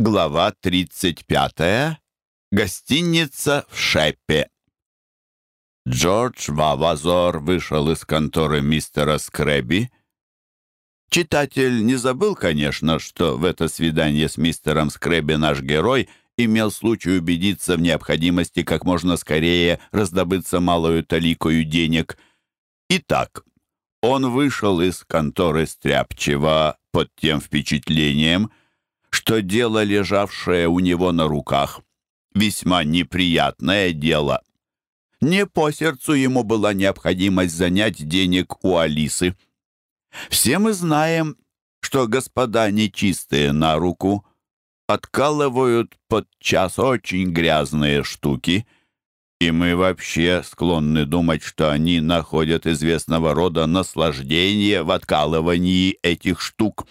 Глава 35. Гостиница в Шепе. Джордж Вавазор вышел из конторы мистера Скрэби. Читатель не забыл, конечно, что в это свидание с мистером Скрэби наш герой имел случай убедиться в необходимости как можно скорее раздобыться малую таликою денег. Итак, он вышел из конторы стряпчиво под тем впечатлением — что дело, лежавшее у него на руках, весьма неприятное дело. Не по сердцу ему была необходимость занять денег у Алисы. Все мы знаем, что господа нечистые на руку откалывают подчас очень грязные штуки, и мы вообще склонны думать, что они находят известного рода наслаждение в откалывании этих штук.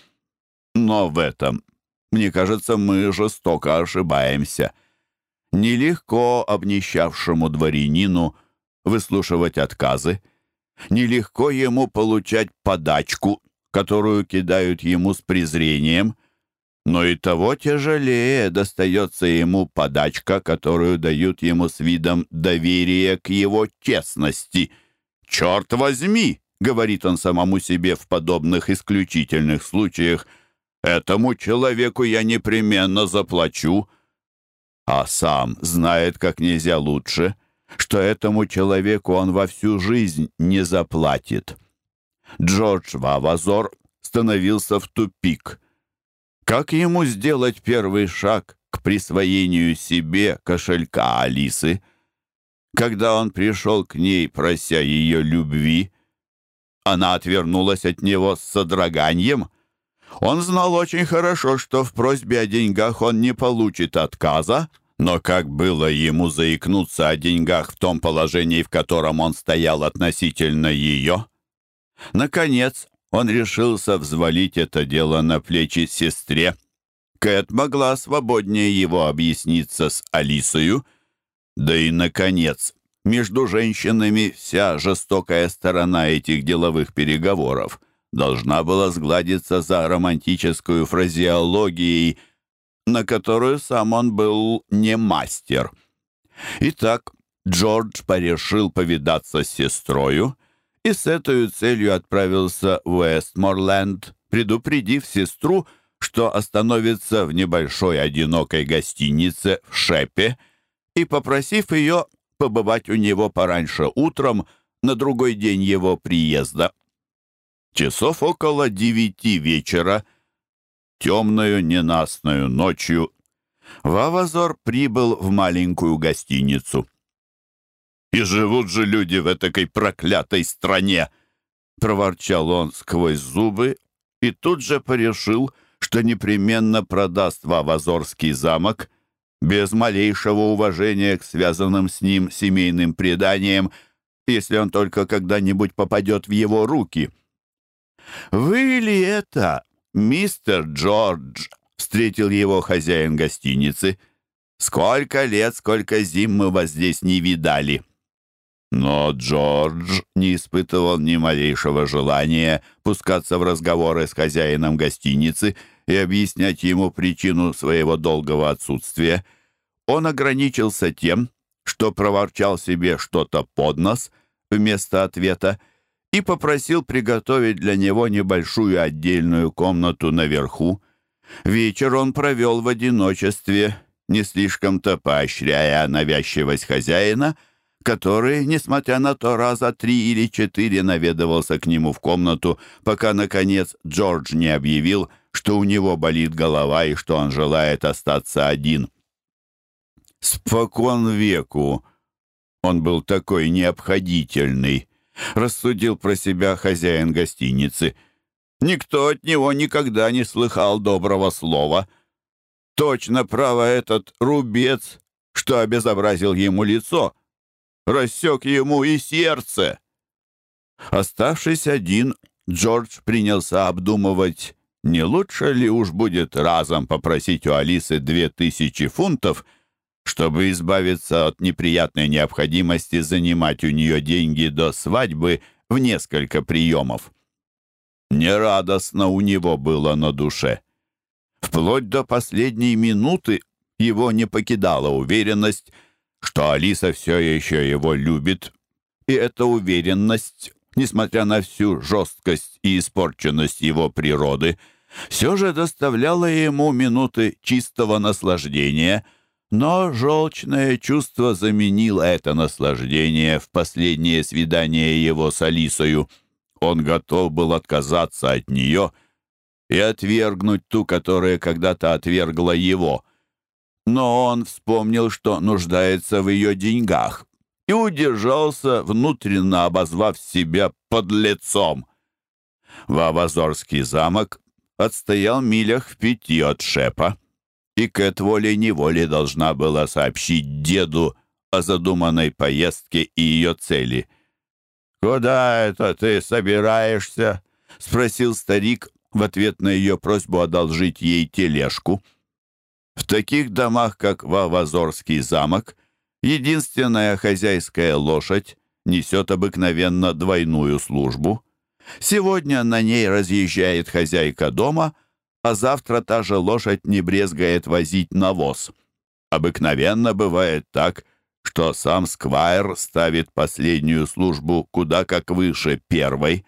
Но в этом мне кажется, мы жестоко ошибаемся. Нелегко обнищавшему дворянину выслушивать отказы. Нелегко ему получать подачку, которую кидают ему с презрением. Но и того тяжелее достается ему подачка, которую дают ему с видом доверия к его честности. «Черт возьми!» — говорит он самому себе в подобных исключительных случаях — Этому человеку я непременно заплачу, а сам знает как нельзя лучше, что этому человеку он во всю жизнь не заплатит. Джордж Вавазор становился в тупик. Как ему сделать первый шаг к присвоению себе кошелька Алисы? Когда он пришел к ней, прося ее любви, она отвернулась от него с содроганием — он знал очень хорошо, что в просьбе о деньгах он не получит отказа, но как было ему заикнуться о деньгах в том положении, в котором он стоял относительно ее? Наконец, он решился взвалить это дело на плечи сестре. Кэт могла свободнее его объясниться с Алисою. Да и, наконец, между женщинами вся жестокая сторона этих деловых переговоров — должна была сгладиться за романтическую фразеологией, на которую сам он был не мастер. Итак, Джордж порешил повидаться с сестрою и с этой целью отправился в Уэстморленд, предупредив сестру, что остановится в небольшой одинокой гостинице в Шепе и попросив ее побывать у него пораньше утром на другой день его приезда. Часов около девяти вечера, темную ненастную ночью, Вавазор прибыл в маленькую гостиницу. «И живут же люди в этой проклятой стране!» — проворчал он сквозь зубы и тут же порешил, что непременно продаст Вавазорский замок без малейшего уважения к связанным с ним семейным преданиям, если он только когда-нибудь попадет в его руки — «Вы ли это, мистер Джордж?» — встретил его хозяин гостиницы. «Сколько лет, сколько зим мы вас здесь не видали!» Но Джордж не испытывал ни малейшего желания пускаться в разговоры с хозяином гостиницы и объяснять ему причину своего и попросил приготовить для него небольшую отдельную комнату наверху. Вечер он провел в одиночестве, не слишком-то поощряя навязчивость хозяина, который, несмотря на то, раза три или четыре наведывался к нему в комнату, пока, наконец, Джордж не объявил, что у него болит голова и что он желает остаться один. Спокон веку он был такой необходительный, рассудил про себя хозяин гостиницы. Никто от него никогда не слыхал доброго слова. Точно, право, этот рубец, что обезобразил ему лицо, рассек ему и сердце. Оставшись один, Джордж принялся обдумывать, не лучше ли уж будет разом попросить у Алисы две тысячи фунтов — чтобы избавиться от неприятной необходимости занимать у нее деньги до свадьбы в несколько приемов. Нерадостно у него было на душе. Вплоть до последней минуты его не покидала уверенность, что Алиса все еще его любит, и эта уверенность, несмотря на всю жесткость и испорченность его природы, все же доставляла ему минуты чистого наслаждения — но желчное чувство заменило это наслаждение в последнее свидание его с Алисою. Он готов был отказаться от нее и отвергнуть ту, которая когда-то отвергла его. Но он вспомнил, что нуждается в ее деньгах, и удержался, внутренно обозвав себя подлецом. Вавазорский замок отстоял милях в пяти от Шепа и Кэт волей-неволей должна была сообщить деду о задуманной поездке и ее цели. «Куда это ты собираешься?» — спросил старик в ответ на ее просьбу одолжить ей тележку. В таких домах, как Вавазорский замок, единственная хозяйская лошадь несет обыкновенно двойную службу. Сегодня на ней разъезжает хозяйка дома — а завтра та же лошадь не брезгает возить навоз. Обыкновенно бывает так, что сам сквайр ставит последнюю службу куда как выше первой.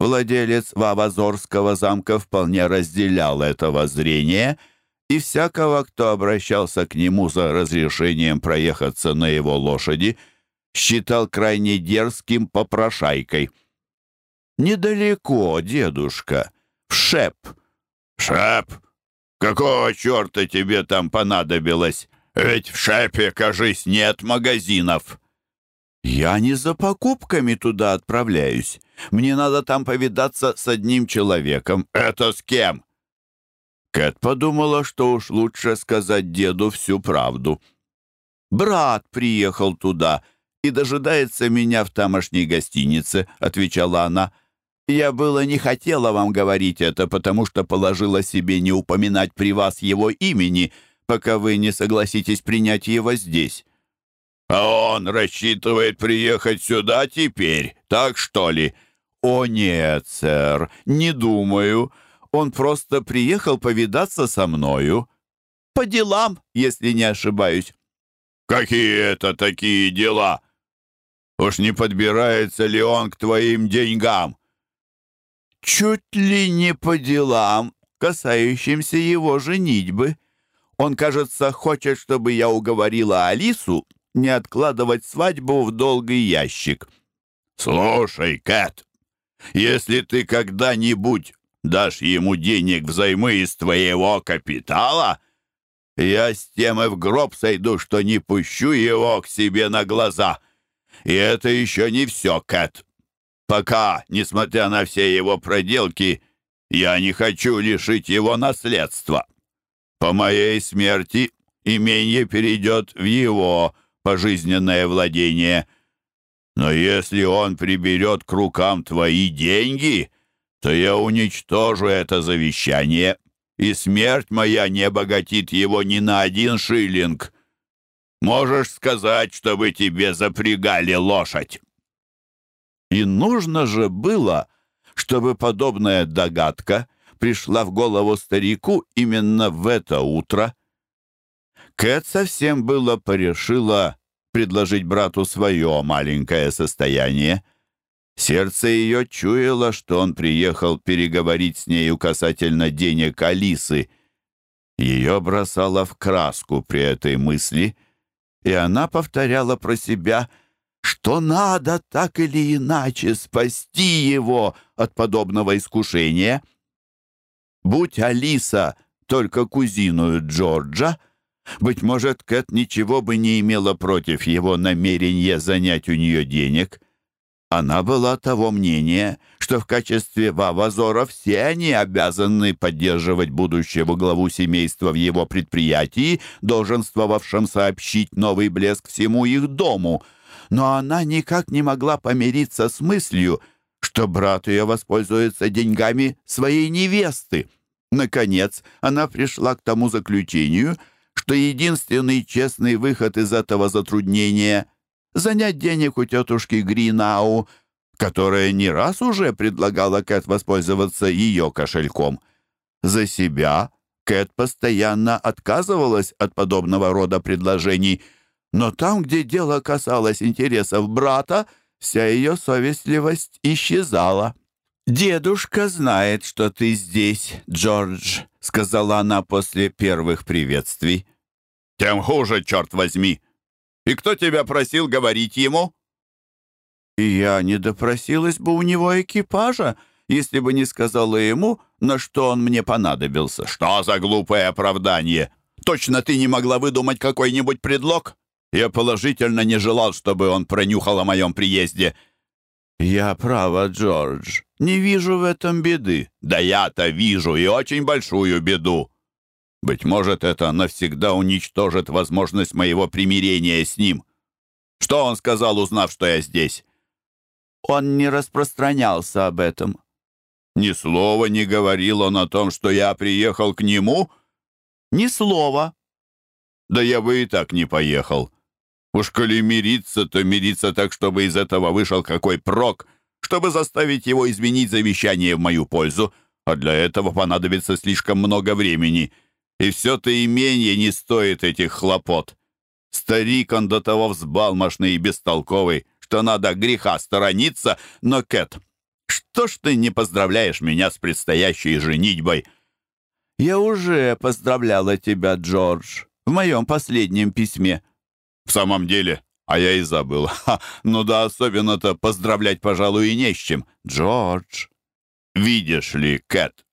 Владелец Вавазорского замка вполне разделял это воззрение, и всякого, кто обращался к нему за разрешением проехаться на его лошади, считал крайне дерзким попрошайкой. «Недалеко, дедушка, в Шеп», «Шеп? Какого черта тебе там понадобилось? Ведь в Шепе, кажись, нет магазинов». «Я не за покупками туда отправляюсь. Мне надо там повидаться с одним человеком». «Это с кем?» Кэт подумала, что уж лучше сказать деду всю правду. «Брат приехал туда и дожидается меня в тамошней гостинице», — отвечала она. Я было не хотела вам говорить это, потому что положила себе не упоминать при вас его имени, пока вы не согласитесь принять его здесь. А он рассчитывает приехать сюда теперь, так что ли? О нет, сэр, не думаю. Он просто приехал повидаться со мною. По делам, если не ошибаюсь. Какие это такие дела? Уж не подбирается ли он к твоим деньгам? чуть ли не по делам, касающимся его женитьбы. Он, кажется, хочет, чтобы я уговорила Алису не откладывать свадьбу в долгий ящик. «Слушай, Кэт, если ты когда-нибудь дашь ему денег взаймы из твоего капитала, я с тем и в гроб сойду, что не пущу его к себе на глаза. пока, несмотря на все его проделки, я не хочу лишить его наследства. По моей смерти имение перейдет в его пожизненное владение. Но если он приберет к рукам твои деньги, то я уничтожу это завещание, и смерть моя не богатит его ни на один шиллинг. Можешь сказать, чтобы тебе запрягали лошадь?» И нужно же было, чтобы подобная догадка пришла в голову старику именно в это утро. Кэт совсем было порешила предложить брату свое маленькое состояние. Сердце ее чуяло, что он приехал переговорить с нею касательно денег Алисы. Ее бросало в краску при этой мысли, и она повторяла про себя — что надо так или иначе спасти его от подобного искушения. Будь Алиса только кузиную Джорджа, быть может, Кэт ничего бы не имела против его намерения занять у нее денег. Она была того мнения, что в качестве Вавазора все они обязаны поддерживать будущего главу семейства в его предприятии, долженствовавшем сообщить новый блеск всему их дому — но она никак не могла помириться с мыслью, что брат ее воспользуется деньгами своей невесты. Наконец, она пришла к тому заключению, что единственный честный выход из этого затруднения — занять денег Но там, где дело касалось интересов брата, вся ее совестливость исчезала. «Дедушка знает, что ты здесь, Джордж», — сказала она после первых приветствий. «Тем хуже, черт возьми! И кто тебя просил говорить ему?» я не допросилась бы у него экипажа, если бы не сказала ему, на что он мне понадобился». «Что за глупое оправдание? Точно ты не могла выдумать какой-нибудь предлог?» Я положительно не желал, чтобы он пронюхал о моем приезде. Я права, Джордж. Не вижу в этом беды. Да я-то вижу и очень большую беду. Быть может, это навсегда уничтожит возможность моего примирения с ним. Что он сказал, узнав, что я здесь? Он не распространялся об этом. Ни слова не говорил он о том, что я приехал к нему? Ни слова. Да я бы и так не поехал. Уж коли мириться, то мириться так, чтобы из этого вышел какой прок, чтобы заставить его изменить завещание в мою пользу, а для этого понадобится слишком много времени. И все-то имение не стоит этих хлопот. Старик он до того взбалмошный и бестолковый, что надо греха сторониться, но, Кэт, что ж ты не поздравляешь меня с предстоящей женитьбой?» «Я уже поздравляла тебя, Джордж», в моем последнем письме». «В самом деле, а я и забыл. Ха, ну да особенно-то поздравлять, пожалуй, и не с чем. Джордж, видишь ли, Кэт,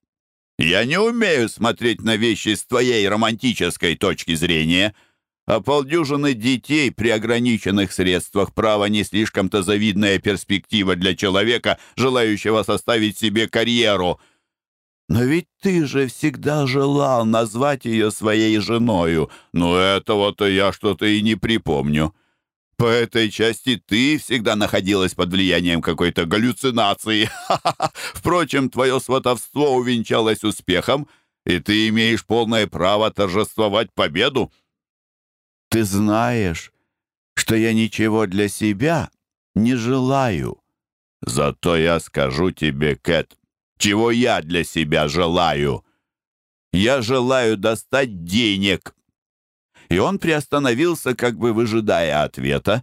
я не умею смотреть на вещи с твоей романтической точки зрения» а полдюжины детей при ограниченных средствах право не слишком-то завидная перспектива для человека, желающего составить себе карьеру. Но ведь ты же чего я для себя желаю. Я желаю достать денег». И он приостановился, как бы выжидая ответа,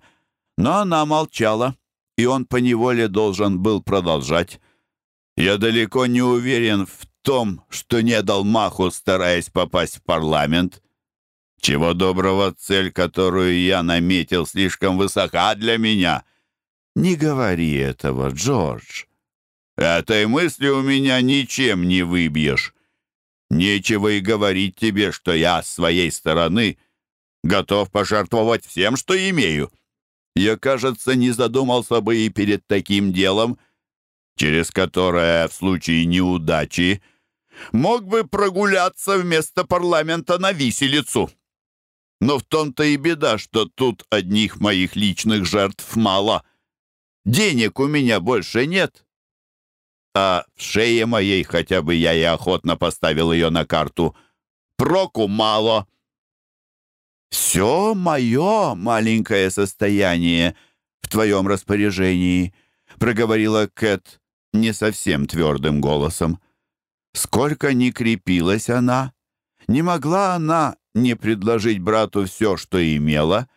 но она молчала, и он поневоле должен был продолжать. «Я далеко не уверен в том, что не дал маху, стараясь попасть в парламент. Чего доброго, цель, которую я наметил, слишком высока для меня». «Не говори этого, Джордж. Этой мысли у меня ничем не выбьешь. Нечего и говорить тебе, что я с своей стороны готов пожертвовать всем, что имею. Я, кажется, не задумался бы и перед таким делом, через которое в случае неудачи мог бы прогуляться вместо парламента на виселицу. Но в том-то и беда, что тут одних моих личных жертв мало. Денег у меня больше нет». А в шее моей, хотя бы я и охотно поставил ее на карту, проку мало. «Все мое маленькое состояние в твоем распоряжении», — проговорила Кэт не совсем твердым голосом. Сколько ни крепилась она, не могла она не предложить брату все, что имела,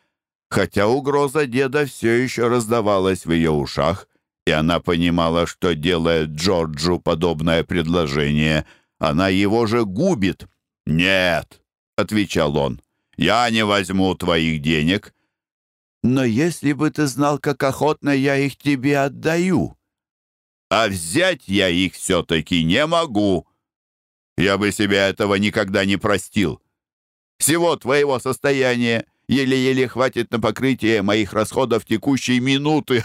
хотя угроза деда И Она понимала, что делает Джорджу подобное предложение. Она его же губит. «Нет», — отвечал он, — «я не возьму твоих денег». «Но если бы ты знал, как охотно я их тебе отдаю». «А взять я их все-таки не могу. Я бы себе этого никогда не простил. Всего твоего состояния еле-еле хватит на покрытие моих расходов текущей минуты.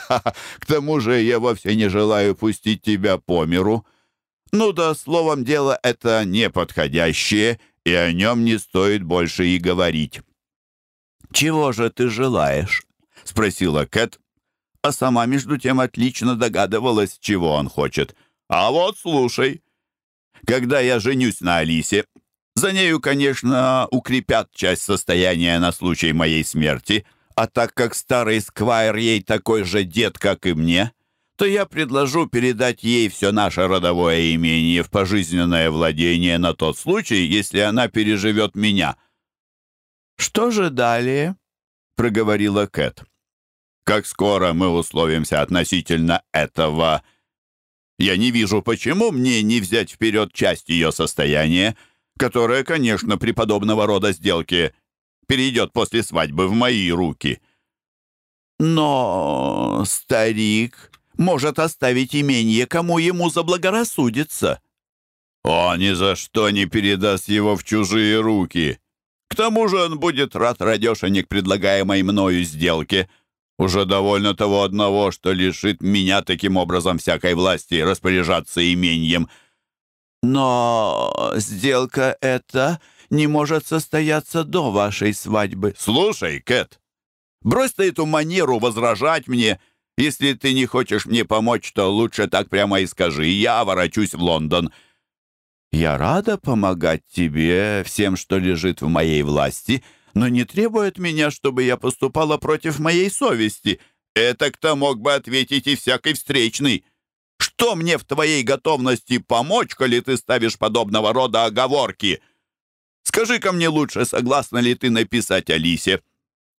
За нею, конечно, укрепят часть состояния на случай моей смерти, а так как старый сквайр ей такой же дед, как и мне, то я предложу передать ей все наше родовое имение в пожизненное владение на тот случай, если она переживет меня». «Что же далее?» — проговорила Кэт. «Как скоро мы условимся относительно этого? Я не вижу, почему мне не взять вперед часть ее состояния» которая, конечно, при подобного рода сделке перейдет после свадьбы в мои руки. Но старик может оставить имение, кому ему заблагорассудится. Он ни за что не передаст его в чужие руки. К тому же он будет рад радешенек предлагаемой мною сделке. Уже довольно того одного, что лишит меня таким образом всякой власти распоряжаться имением — но сделка эта не может состояться до вашей свадьбы. Слушай, Кэт, брось ты эту манеру возражать мне. Если ты не хочешь мне помочь, то лучше так прямо и скажи. Я ворочусь в Лондон. Я рада помогать тебе всем, что лежит в моей власти, но не требует меня, чтобы я поступала против моей совести. Это кто мог бы ответить и всякой встречный. Что мне в твоей готовности помочь, коли ты ставишь подобного рода оговорки?» Скажи-ка мне лучше, согласна ли ты написать Алисе?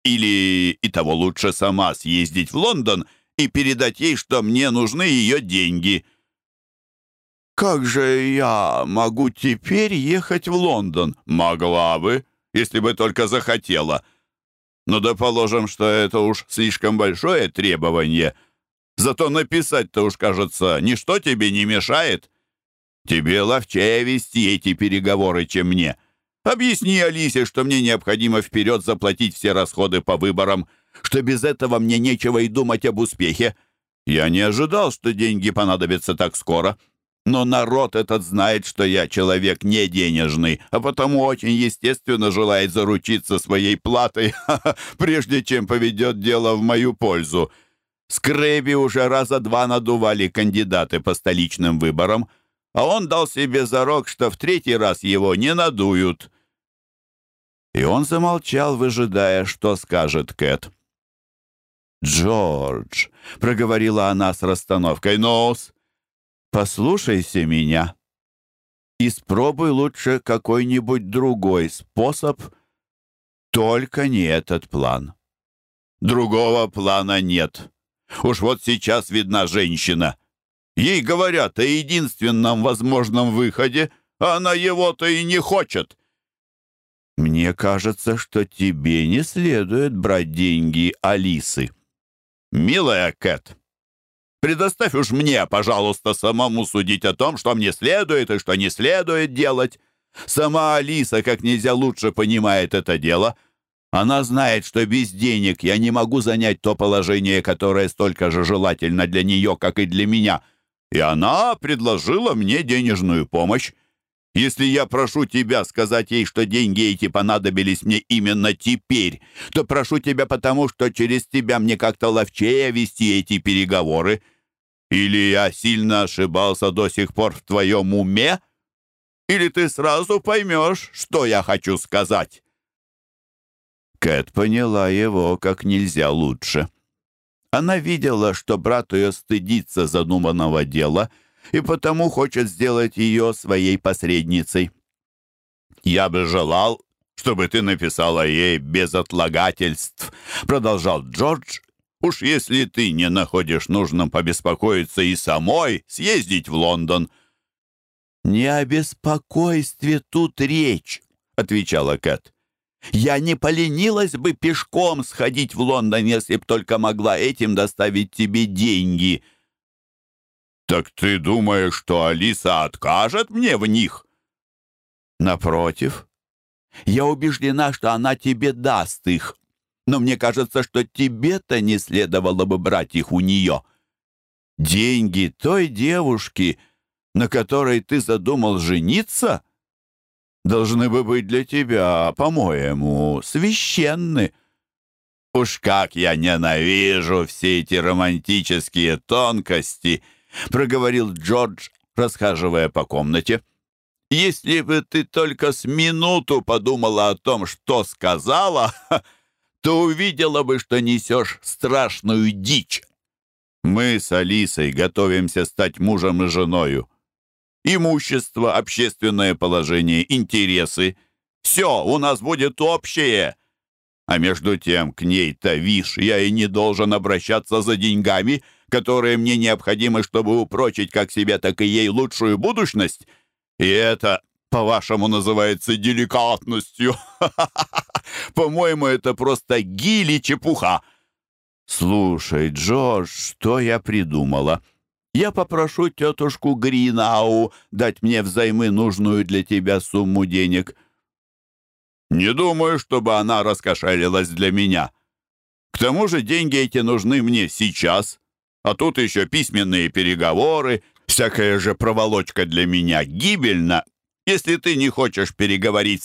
Или и того лучше сама съездить в Лондон и передать ей, что мне нужны ее деньги?» «Как же я могу теперь ехать в Лондон?» «Могла бы, если бы Зато написать то уж, кажется, ничто тебе не мешает. Тебе ловчее вести эти переговоры, чем мне. Объясни Алисе, что мне необходимо вперед заплатить все расходы по выборам, что без этого мне нечего и думать об успехе. Я не ожидал, что деньги понадобятся так скоро. Но народ этот знает, что я человек не денежный, а потому очень естественно желает заручиться своей платой, прежде чем поведет дело в мою пользу». Скрэби уже раза два надували кандидаты по столичным выборам, а он дал себе зарок, что в третий раз его не надуют. И он замолчал, выжидая, что скажет Кэт. «Джордж», — проговорила она с расстановкой, — «Ноус, послушайся меня. Испробуй лучше какой-нибудь другой способ, только не этот план. Другого плана нет». Уж вот сейчас видна женщина. Ей говорят о единственном возможном выходе, а она его-то и не хочет. Мне кажется, что тебе не следует брать деньги Алисы. Милая Кэт, предоставь уж мне, пожалуйста, самому судить о том, что мне следует и что не следует делать. Сама Алиса как нельзя лучше понимает это дело — она знает, что без денег я не могу занять то положение, которое столько же желательно для нее, как и для меня. И она предложила мне денежную помощь. Если я прошу тебя сказать ей, что деньги эти понадобились мне именно теперь, то прошу тебя потому, что через тебя мне как-то ловчее вести эти переговоры. Или я сильно ошибался до сих пор в твоем уме? Или ты сразу поймешь, что я хочу сказать?» Кэт поняла его как нельзя лучше. Она видела, что брат ее стыдится задуманного дела и потому хочет сделать ее своей посредницей. «Я бы желал, чтобы ты написала ей без отлагательств», продолжал Джордж. «Уж если ты не находишь нужным побеспокоиться и самой съездить в Лондон». «Не о беспокойстве тут речь», — отвечала Кэт. «Я не поленилась бы пешком сходить в Лондон, если б только могла этим доставить тебе деньги». «Так ты думаешь, что Алиса откажет мне в них?» «Напротив, я убеждена, что она должны бы быть для тебя, по-моему, священны. Уж как я ненавижу все эти романтические тонкости, проговорил Джордж, расхаживая по комнате. Если бы ты только с минуту подумала о том, что сказала, то увидела бы, что несешь страшную дичь. Мы с Алисой готовимся стать мужем и женою имущество, общественное положение, интересы. Все у нас будет общее. А между тем к ней-то, вишь, я и не должен обращаться за деньгами, которые мне необходимы, чтобы упрочить как себе, так и ей лучшую будущность. И это, по-вашему, называется деликатностью. По-моему, это просто гили чепуха. Слушай, Джордж, что я придумала?» Я попрошу тетушку Гринау дать мне взаймы нужную для тебя сумму денег. Не думаю, чтобы она раскошелилась для меня. К тому же деньги эти нужны мне сейчас. А тут еще письменные переговоры, всякая же проволочка для меня гибельна. Если ты не хочешь переговорить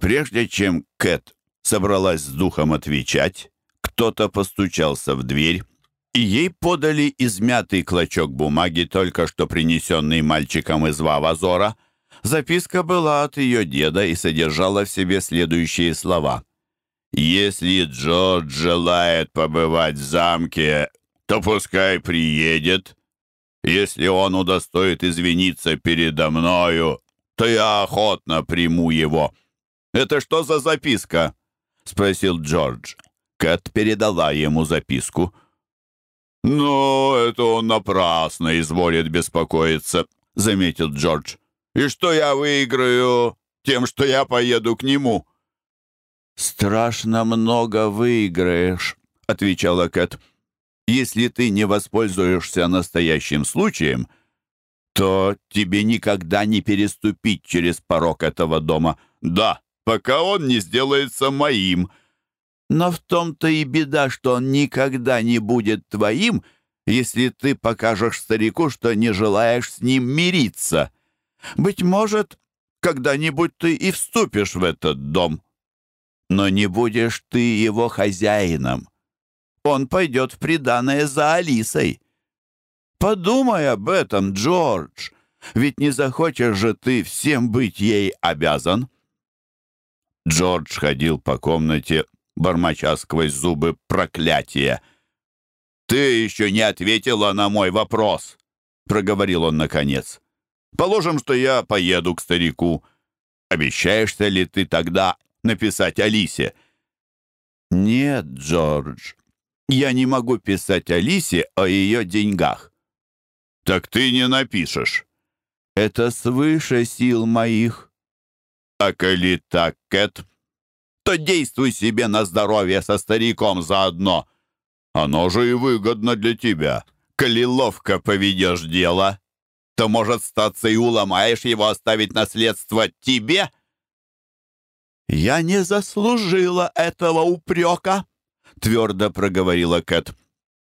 Прежде чем Кэт собралась с духом отвечать, кто-то постучался в дверь, и ей подали измятый клочок бумаги, только что принесенный мальчиком из Вавазора. Записка была от ее деда и содержала в себе следующие слова. «Если Джордж желает побывать в замке, то пускай приедет. Если он удостоит извиниться передо мною, то я охотно приму его». «Это что за записка?» — спросил Джордж. Кэт передала ему записку. «Ну, это он напрасно изволит беспокоиться», — заметил Джордж. «И что я выиграю тем, что я поеду к нему?» «Страшно много выиграешь», — отвечала Кэт. «Если ты не воспользуешься настоящим пока он не сделается моим. Но в том-то и беда, что он никогда не будет твоим, если ты покажешь старику, что не желаешь с ним мириться. Быть может, когда-нибудь ты и вступишь в этот дом, но не будешь ты его хозяином. Он пойдет в приданное за Алисой. Подумай об этом, Джордж, ведь не захочешь же ты всем быть ей обязан». Джордж ходил по комнате, бормоча сквозь зубы проклятия. «Ты еще не ответила на мой вопрос», — проговорил он наконец. «Положим, что я поеду к старику. Обещаешься ли ты тогда написать Алисе. «Нет, Джордж, я не могу писать Алисе о ее деньгах». «Так ты не напишешь». «Это свыше сил моих». А коли так, Кэт, то действуй себе на здоровье со стариком заодно. Оно же и выгодно для тебя. Коли ловко поведешь дело, то, может, статься и уломаешь его оставить наследство тебе. «Я не заслужила этого упрека», — твердо проговорила Кэт.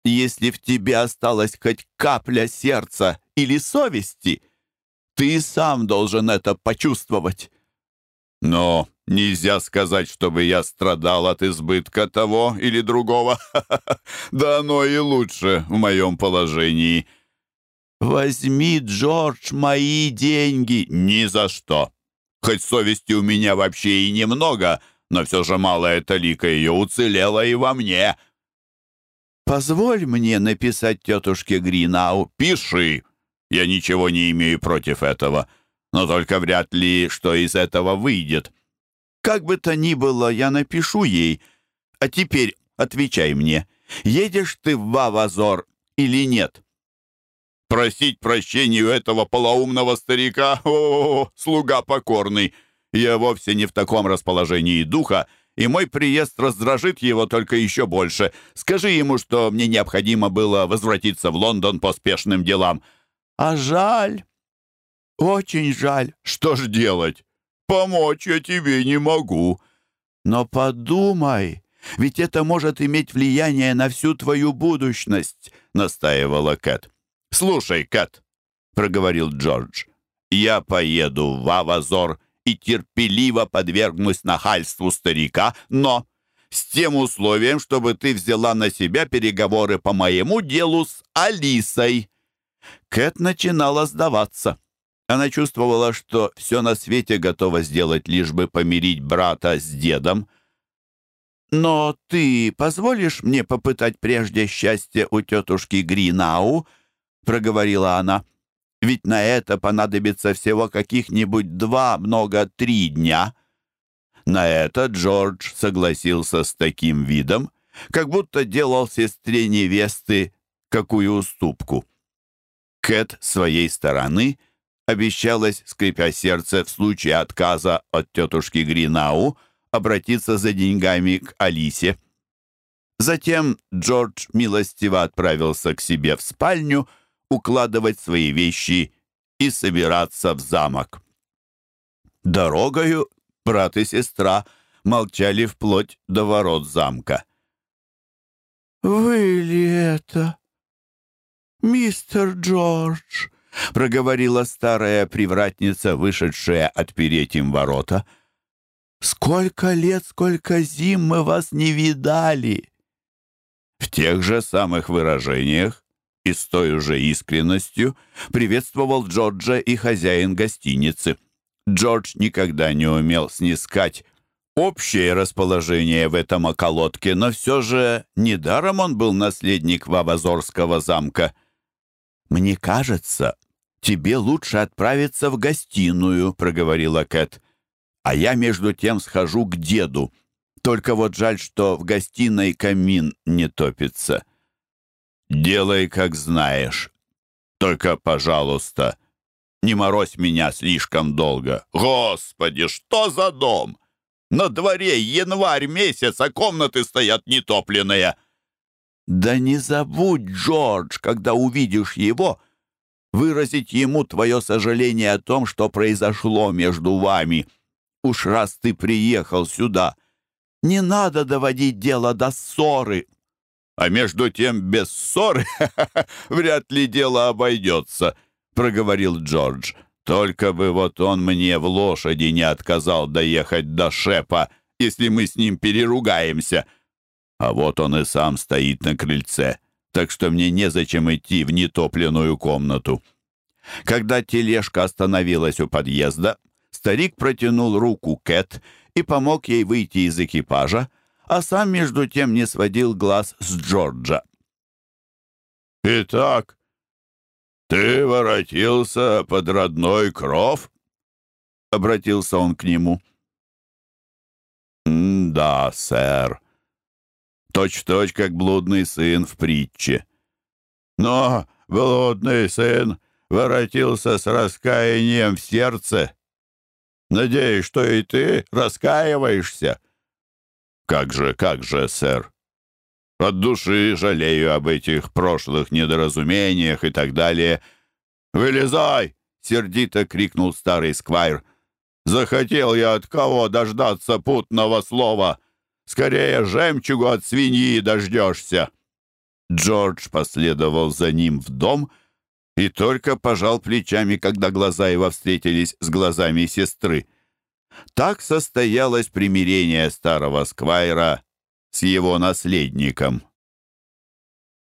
«Если в тебе осталась хоть капля сердца или совести, ты сам должен это почувствовать». Но нельзя сказать, чтобы я страдал от избытка того или другого. Да оно и лучше в моем положении. Возьми, Джордж, мои деньги. Ни за что. Хоть совести у меня вообще и немного, но все же малая талика ее уцелела и во мне. Позволь мне написать тетушке Гринау. Пиши. Я ничего не имею против этого. — но только вряд ли что из этого выйдет. Как бы то ни было, я напишу ей. А теперь отвечай мне, едешь ты в Вавазор или нет?» «Просить прощения у этого полоумного старика, о, -о, -о слуга покорный! Я вовсе не в таком расположении духа, и мой приезд раздражит его только еще больше. Скажи ему, что мне необходимо было возвратиться в Лондон по спешным делам». «А жаль!» очень жаль». «Что ж делать? Помочь я тебе не могу». «Но подумай, ведь это может иметь влияние на всю твою будущность», — настаивала Кэт. «Слушай, Кэт», — проговорил Джордж, — «я поеду в Авазор и терпеливо подвергнусь нахальству старика, но с тем условием, чтобы ты взяла на себя переговоры по моему делу с Алисой». Кэт начинала сдаваться. Она чувствовала, что все на свете готова сделать, лишь бы помирить брата с дедом. «Но ты позволишь мне попытать прежде счастье у тетушки Гринау?» — проговорила она. «Ведь на это понадобится всего каких-нибудь два, много три дня». На это Джордж согласился с таким видом, как будто делал сестре невесты какую уступку. Кэт своей стороны — Обещалось, скрипя сердце, в случае отказа от тетушки Гринау, обратиться за деньгами к Алисе. Затем Джордж милостиво отправился к себе в спальню укладывать свои вещи и собираться в замок. Дорогою брат и сестра молчали вплоть до ворот замка. «Вы ли это, мистер Джордж?» проговорила старая привратница, вышедшая от перетим ворота. «Сколько лет, сколько зим мы вас не видали!» В тех же самых выражениях и с той же искренностью приветствовал Джорджа и хозяин гостиницы. Джордж никогда не умел снискать общее расположение в этом околотке, но все же недаром он был наследник Вавазорского замка — мне кажется, тебе лучше отправиться в гостиную», — проговорила Кэт. «А я, между тем, схожу к деду. Только вот жаль, что в гостиной камин не топится». «Делай, как знаешь. Только, пожалуйста, не морозь меня слишком долго. Господи, что за дом? На дворе январь месяц, а комнаты стоят нетопленные». «Да не забудь, Джордж, когда увидишь его, выразить А вот он и сам стоит на крыльце, так что мне незачем идти в нетопленную комнату. Когда тележка остановилась у подъезда, старик протянул руку Кэт и помог ей выйти из экипажа, а сам между тем не сводил глаз с Джорджа. «Итак, ты воротился под родной кров?» — обратился он к нему. «Да, сэр», точь в точь, как блудный сын в притче. Но блудный сын воротился с раскаянием в сердце. Надеюсь, что и ты раскаиваешься. Как же, как же, сэр. От души жалею об этих прошлых недоразумениях и так далее. Вылезай! Сердито крикнул старый сквайр. Захотел я от кого дождаться путного слова — Скорее жемчугу от свиньи дождешься!» Джордж последовал за ним в дом и только пожал плечами, когда глаза его встретились с глазами сестры. Так состоялось примирение старого Сквайра с его наследником.